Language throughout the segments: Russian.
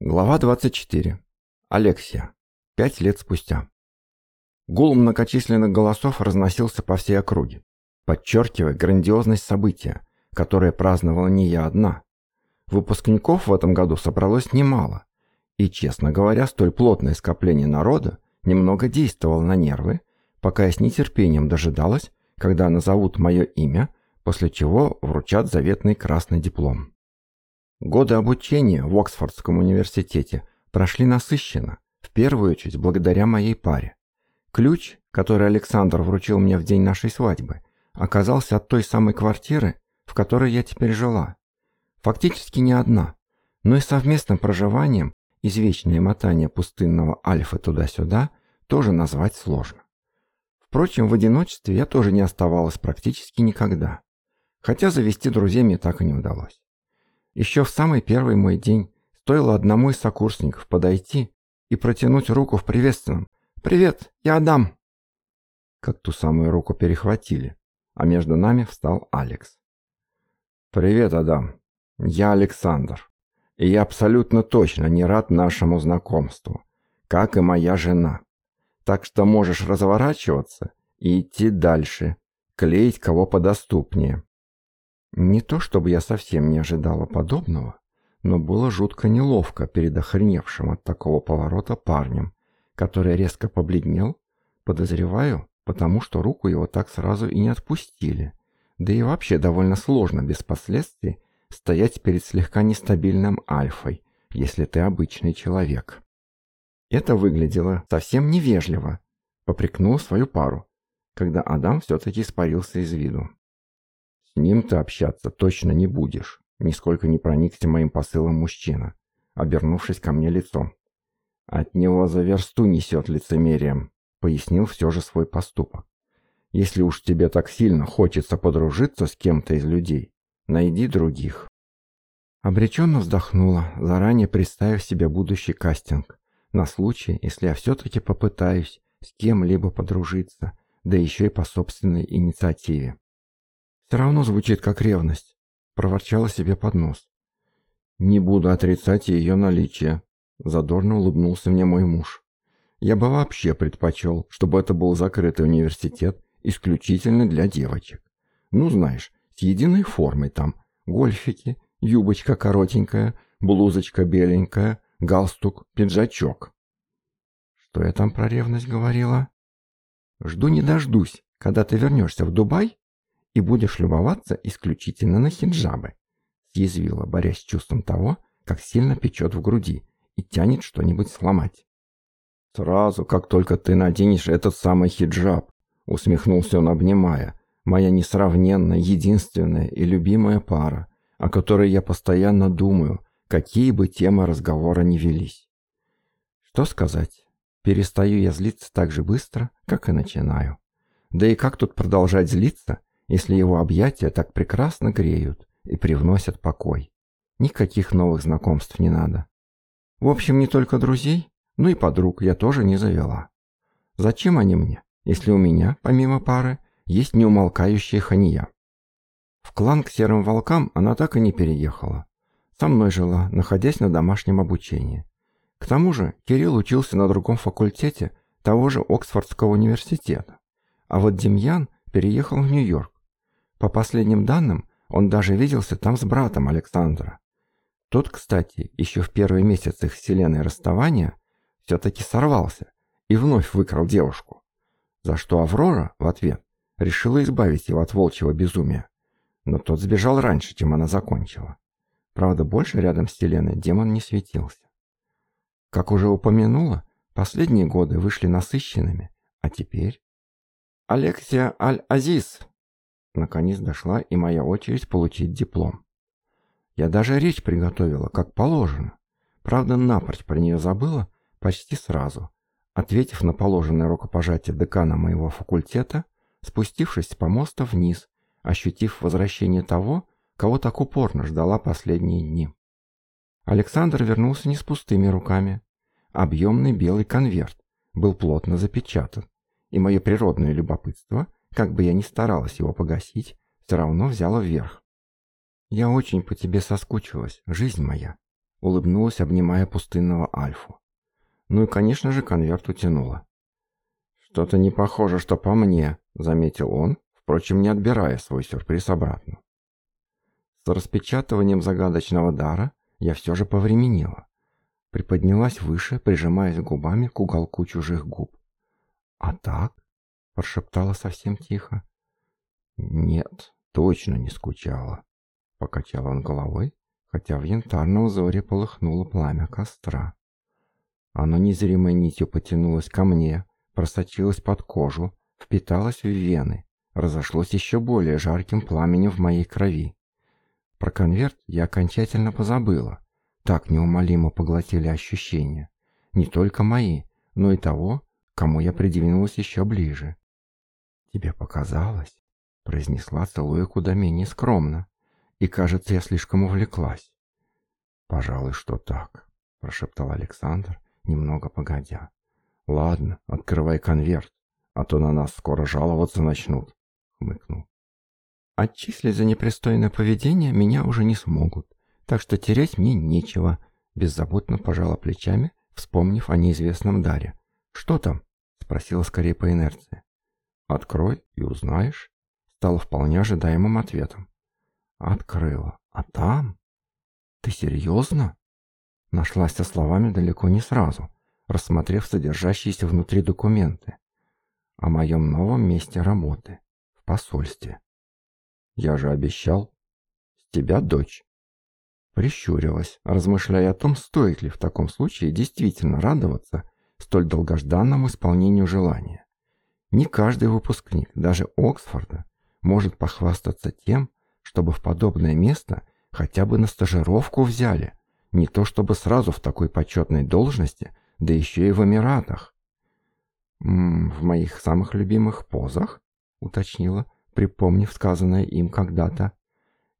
Глава 24. Алексия. Пять лет спустя. Гул многочисленных голосов разносился по всей округе, подчеркивая грандиозность события, которое праздновала не я одна. Выпускников в этом году собралось немало, и, честно говоря, столь плотное скопление народа немного действовало на нервы, пока я с нетерпением дожидалась, когда назовут мое имя, после чего вручат заветный красный диплом. Годы обучения в Оксфордском университете прошли насыщенно, в первую очередь благодаря моей паре. Ключ, который Александр вручил мне в день нашей свадьбы, оказался от той самой квартиры, в которой я теперь жила. Фактически не одна, но и совместным проживанием извечное мотание пустынного альфа туда-сюда тоже назвать сложно. Впрочем, в одиночестве я тоже не оставалась практически никогда, хотя завести друзей мне так и не удалось. Еще в самый первый мой день стоило одному из сокурсников подойти и протянуть руку в приветственном «Привет, я Адам!» Как ту самую руку перехватили, а между нами встал Алекс. «Привет, Адам. Я Александр. И я абсолютно точно не рад нашему знакомству, как и моя жена. Так что можешь разворачиваться и идти дальше, клеить кого подоступнее. Не то чтобы я совсем не ожидала подобного, но было жутко неловко перед охреневшим от такого поворота парнем, который резко побледнел, подозреваю, потому что руку его так сразу и не отпустили. Да и вообще довольно сложно без последствий стоять перед слегка нестабильным альфой, если ты обычный человек. Это выглядело совсем невежливо, попрекнул свою пару, когда Адам все-таки испарился из виду ним ты общаться точно не будешь», — нисколько не проникся моим посылом мужчина, обернувшись ко мне лицом. «От него за версту несет лицемерием», — пояснил все же свой поступок. «Если уж тебе так сильно хочется подружиться с кем-то из людей, найди других». Обреченно вздохнула, заранее представив себе будущий кастинг, на случай, если я все-таки попытаюсь с кем-либо подружиться, да еще и по собственной инициативе. «Все равно звучит как ревность», — проворчала себе под нос. «Не буду отрицать ее наличие», — задорно улыбнулся мне мой муж. «Я бы вообще предпочел, чтобы это был закрытый университет исключительно для девочек. Ну, знаешь, с единой формой там. Гольфики, юбочка коротенькая, блузочка беленькая, галстук, пиджачок». «Что я там про ревность говорила?» «Жду не дождусь, когда ты вернешься в Дубай и будешь любоваться исключительно на хиджабы, съязвила, борясь с чувством того, как сильно печет в груди и тянет что-нибудь сломать. «Сразу, как только ты наденешь этот самый хиджаб», усмехнулся он, обнимая, «моя несравненная, единственная и любимая пара, о которой я постоянно думаю, какие бы темы разговора ни велись». «Что сказать?» Перестаю я злиться так же быстро, как и начинаю. Да и как тут продолжать злиться, если его объятия так прекрасно греют и привносят покой. Никаких новых знакомств не надо. В общем, не только друзей, но и подруг я тоже не завела. Зачем они мне, если у меня, помимо пары, есть неумолкающая хания? В клан к серым волкам она так и не переехала. Со мной жила, находясь на домашнем обучении. К тому же Кирилл учился на другом факультете того же Оксфордского университета. А вот Демьян переехал в Нью-Йорк, по последним данным, он даже виделся там с братом Александра. Тот, кстати, еще в первый месяц их с Еленой расставания все-таки сорвался и вновь выкрал девушку, за что Аврора в ответ решила избавить его от волчьего безумия. Но тот сбежал раньше, чем она закончила. Правда, больше рядом с Еленой демон не светился. Как уже упомянула, последние годы вышли насыщенными, а теперь... «Алексия Аль-Азиз!» Наконец дошла и моя очередь получить диплом. Я даже речь приготовила, как положено. Правда, напрочь про нее забыла почти сразу. Ответив на положенное рукопожатие декана моего факультета, спустившись с помоста вниз, ощутив возвращение того, кого так упорно ждала последние дни. Александр вернулся не с пустыми руками. Объемный белый конверт был плотно запечатан, и мое природное любопытство – как бы я ни старалась его погасить, все равно взяла вверх. «Я очень по тебе соскучилась, жизнь моя», — улыбнулась, обнимая пустынного Альфу. Ну и, конечно же, конверт утянула. «Что-то не похоже, что по мне», — заметил он, впрочем, не отбирая свой сюрприз обратно. С распечатыванием загадочного дара я все же повременила. Приподнялась выше, прижимаясь губами к уголку чужих губ. А так? прошептала совсем тихо. «Нет, точно не скучала», — покачал он головой, хотя в янтарном взоре полыхнуло пламя костра. Оно незримой нитью потянулось ко мне, просочилось под кожу, впиталось в вены, разошлось еще более жарким пламенем в моей крови. Про конверт я окончательно позабыла. Так неумолимо поглотили ощущения. Не только мои, но и того, кому я придвинулась еще ближе. «Тебе показалось?» — произнесла, целуя куда менее скромно. «И, кажется, я слишком увлеклась». «Пожалуй, что так», — прошептал Александр, немного погодя. «Ладно, открывай конверт, а то на нас скоро жаловаться начнут», — хмыкнул. «Отчислить за непристойное поведение меня уже не смогут, так что терять мне нечего», — беззаботно пожала плечами, вспомнив о неизвестном даре. «Что там?» — спросила скорее по инерции. «Открой и узнаешь» стало вполне ожидаемым ответом. «Открыла. А там?» «Ты серьезно?» Нашлась со словами далеко не сразу, рассмотрев содержащиеся внутри документы о моем новом месте работы в посольстве. «Я же обещал. С тебя дочь». Прищурилась, размышляя о том, стоит ли в таком случае действительно радоваться столь долгожданному исполнению желания. Не каждый выпускник, даже Оксфорда, может похвастаться тем, чтобы в подобное место хотя бы на стажировку взяли, не то чтобы сразу в такой почетной должности, да еще и в Эмиратах. «М -м, «В моих самых любимых позах?» — уточнила, припомнив сказанное им когда-то.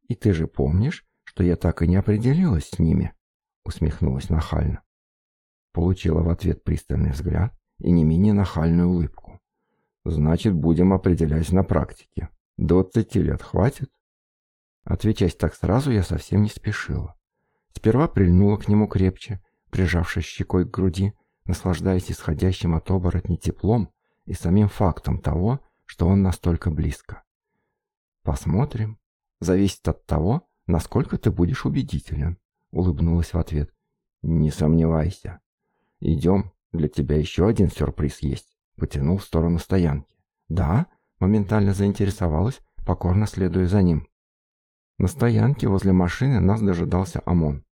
«И ты же помнишь, что я так и не определилась с ними?» — усмехнулась нахально. Получила в ответ пристальный взгляд и не менее нахальную улыбку. Значит, будем определять на практике. Двадцати лет хватит? Отвечать так сразу я совсем не спешила. Сперва прильнула к нему крепче, прижавшись щекой к груди, наслаждаясь исходящим от оборотни теплом и самим фактом того, что он настолько близко. «Посмотрим. Зависит от того, насколько ты будешь убедителен», — улыбнулась в ответ. «Не сомневайся. Идем, для тебя еще один сюрприз есть» потянул в сторону стоянки. «Да», — моментально заинтересовалась, покорно следуя за ним. На стоянке возле машины нас дожидался ОМОН.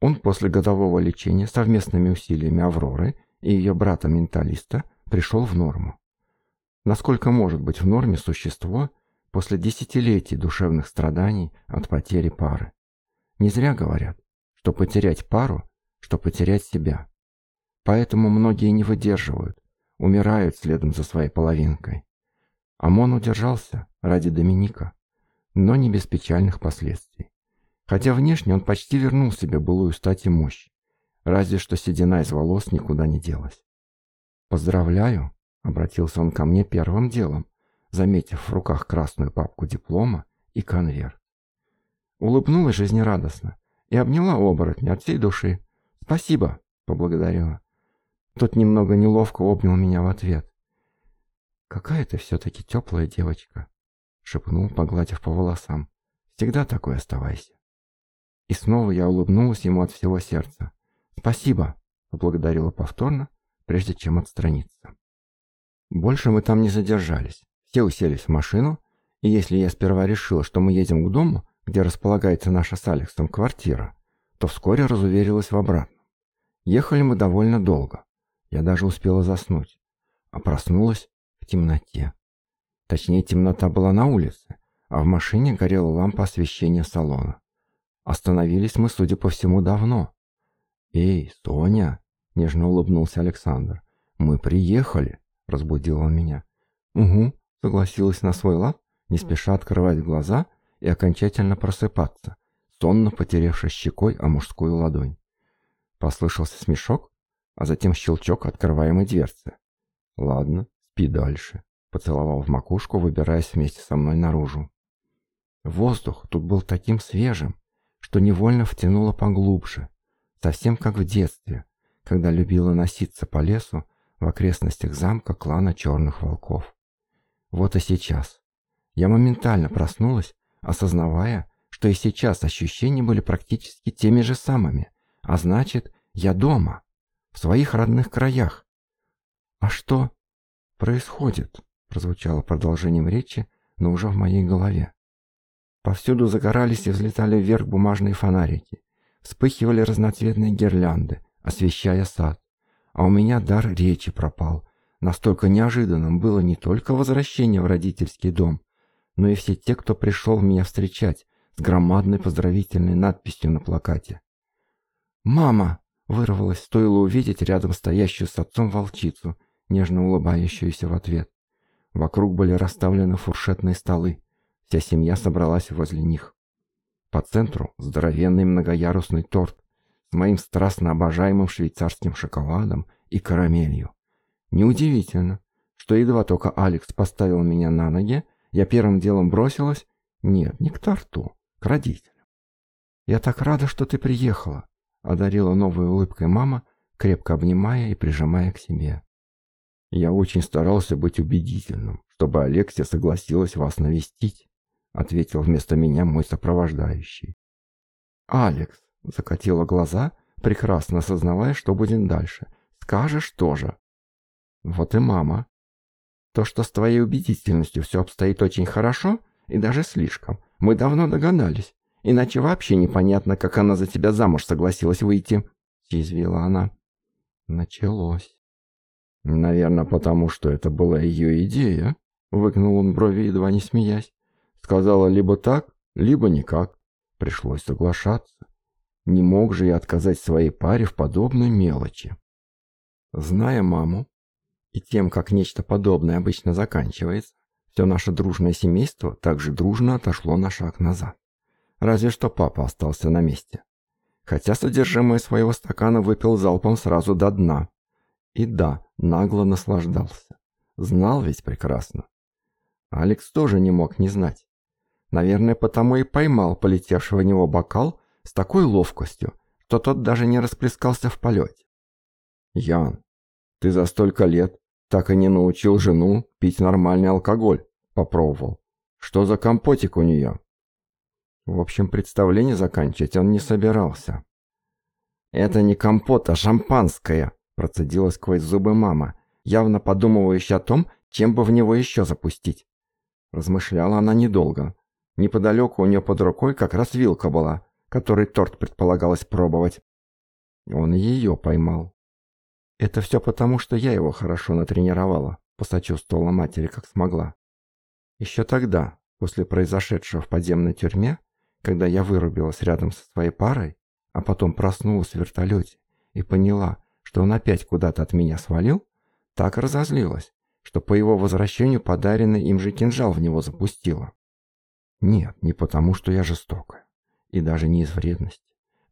Он после годового лечения совместными усилиями Авроры и ее брата-менталиста пришел в норму. Насколько может быть в норме существо после десятилетий душевных страданий от потери пары? Не зря говорят, что потерять пару, что потерять себя. Поэтому многие не выдерживают, умирают следом за своей половинкой. ОМОН удержался ради Доминика, но не без печальных последствий. Хотя внешне он почти вернул себе былую стать и мощь, разве что седина из волос никуда не делась. «Поздравляю!» — обратился он ко мне первым делом, заметив в руках красную папку диплома и конверт. Улыбнулась жизнерадостно и обняла оборотня от всей души. «Спасибо!» — поблагодарила. Тот немного неловко обнял меня в ответ. «Какая ты все-таки теплая девочка!» — шепнул, погладив по волосам. «Всегда такой оставайся!» И снова я улыбнулась ему от всего сердца. «Спасибо!» — поблагодарила повторно, прежде чем отстраниться. Больше мы там не задержались. Все уселись в машину, и если я сперва решила, что мы едем к дому, где располагается наша с Алексом квартира, то вскоре разуверилась в обратном. Ехали мы довольно долго. Я даже успела заснуть, а проснулась в темноте. Точнее, темнота была на улице, а в машине горела лампа освещения салона. Остановились мы, судя по всему, давно. «Эй, Соня!» — нежно улыбнулся Александр. «Мы приехали!» — разбудил он меня. «Угу», — согласилась на свой лад, не спеша открывать глаза и окончательно просыпаться, сонно потеревшись щекой о мужскую ладонь. Послышался смешок, а затем щелчок открываемой дверцы. «Ладно, спи дальше», — поцеловал в макушку, выбираясь вместе со мной наружу. Воздух тут был таким свежим, что невольно втянуло поглубже, совсем как в детстве, когда любила носиться по лесу в окрестностях замка клана черных волков. Вот и сейчас. Я моментально проснулась, осознавая, что и сейчас ощущения были практически теми же самыми, а значит, я дома в своих родных краях. А что происходит? Прозвучало продолжением речи, но уже в моей голове. Повсюду загорались и взлетали вверх бумажные фонарики. Вспыхивали разноцветные гирлянды, освещая сад. А у меня дар речи пропал. Настолько неожиданным было не только возвращение в родительский дом, но и все те, кто пришел меня встречать с громадной поздравительной надписью на плакате. «Мама!» Вырвалось, стоило увидеть рядом стоящую с отцом волчицу, нежно улыбающуюся в ответ. Вокруг были расставлены фуршетные столы. Вся семья собралась возле них. По центру здоровенный многоярусный торт с моим страстно обожаемым швейцарским шоколадом и карамелью. Неудивительно, что едва только Алекс поставил меня на ноги, я первым делом бросилась, нет, не к торту, к родителям. «Я так рада, что ты приехала», одарила новой улыбкой мама, крепко обнимая и прижимая к себе. «Я очень старался быть убедительным, чтобы Алексия согласилась вас навестить», ответил вместо меня мой сопровождающий. «Алекс», — закатила глаза, прекрасно осознавая, что будет дальше. «Скажешь тоже». «Вот и мама. То, что с твоей убедительностью все обстоит очень хорошо и даже слишком, мы давно догадались, Иначе вообще непонятно, как она за тебя замуж согласилась выйти», — съязвила она. Началось. «Наверное, потому что это была ее идея», — выкнул он брови, едва не смеясь. «Сказала либо так, либо никак. Пришлось соглашаться. Не мог же я отказать своей паре в подобной мелочи». Зная маму и тем, как нечто подобное обычно заканчивается, все наше дружное семейство также дружно отошло на шаг назад. Разве что папа остался на месте. Хотя содержимое своего стакана выпил залпом сразу до дна. И да, нагло наслаждался. Знал ведь прекрасно. Алекс тоже не мог не знать. Наверное, потому и поймал полетевшего в него бокал с такой ловкостью, что тот даже не расплескался в полете. «Ян, ты за столько лет так и не научил жену пить нормальный алкоголь», — попробовал. «Что за компотик у нее?» В общем, представление заканчивать он не собирался. «Это не компот, а шампанское!» – процедила сквозь зубы мама, явно подумывающая о том, чем бы в него еще запустить. Размышляла она недолго. Неподалеку у нее под рукой как раз вилка была, которой торт предполагалось пробовать. Он ее поймал. «Это все потому, что я его хорошо натренировала», – посочувствовала матери как смогла. Еще тогда, после произошедшего в подземной тюрьме, когда я вырубилась рядом со своей парой, а потом проснулась в вертолете и поняла, что он опять куда-то от меня свалил, так разозлилась, что по его возвращению подаренный им же кинжал в него запустила. Нет, не потому, что я жестокая, и даже не из вредности,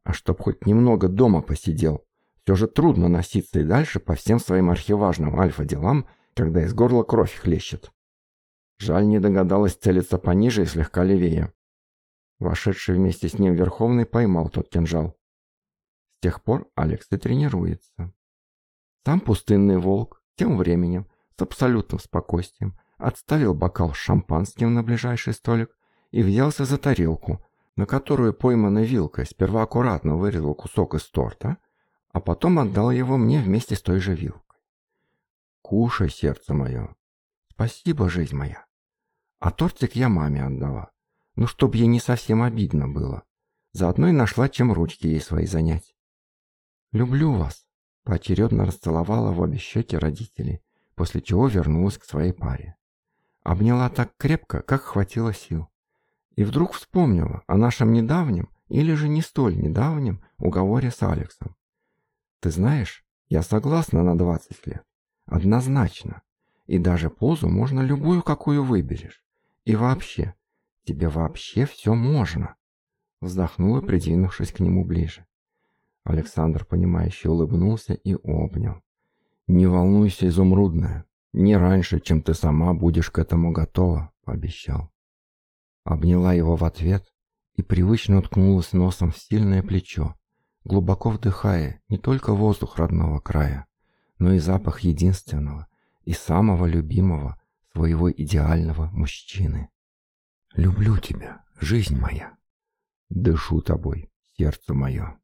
а чтоб хоть немного дома посидел. Все же трудно носиться и дальше по всем своим архиважным альфа-делам, когда из горла кровь хлещет. Жаль, не догадалась целиться пониже и слегка левее. Вошедший вместе с ним Верховный поймал тот кинжал. С тех пор Алекс и тренируется. Там пустынный волк тем временем с абсолютным спокойствием отставил бокал с шампанским на ближайший столик и взялся за тарелку, на которую пойманной вилкой сперва аккуратно вырезал кусок из торта, а потом отдал его мне вместе с той же вилкой. «Кушай, сердце мое!» «Спасибо, жизнь моя!» «А тортик я маме отдала. Ну, чтоб ей не совсем обидно было. Заодно и нашла, чем ручки ей свои занять. «Люблю вас», – поочередно расцеловала в обе щеки родителей, после чего вернулась к своей паре. Обняла так крепко, как хватило сил. И вдруг вспомнила о нашем недавнем или же не столь недавнем уговоре с Алексом. «Ты знаешь, я согласна на 20 лет. Однозначно. И даже позу можно любую, какую выберешь. И вообще, тебе вообще все можно?» Вздохнула, придвинувшись к нему ближе. Александр, понимающе улыбнулся и обнял. «Не волнуйся, изумрудная, не раньше, чем ты сама будешь к этому готова», — пообещал. Обняла его в ответ и привычно уткнулась носом в сильное плечо, глубоко вдыхая не только воздух родного края, но и запах единственного и самого любимого своего идеального мужчины. Люблю тебя, жизнь моя. Дышу тобой, сердце мое.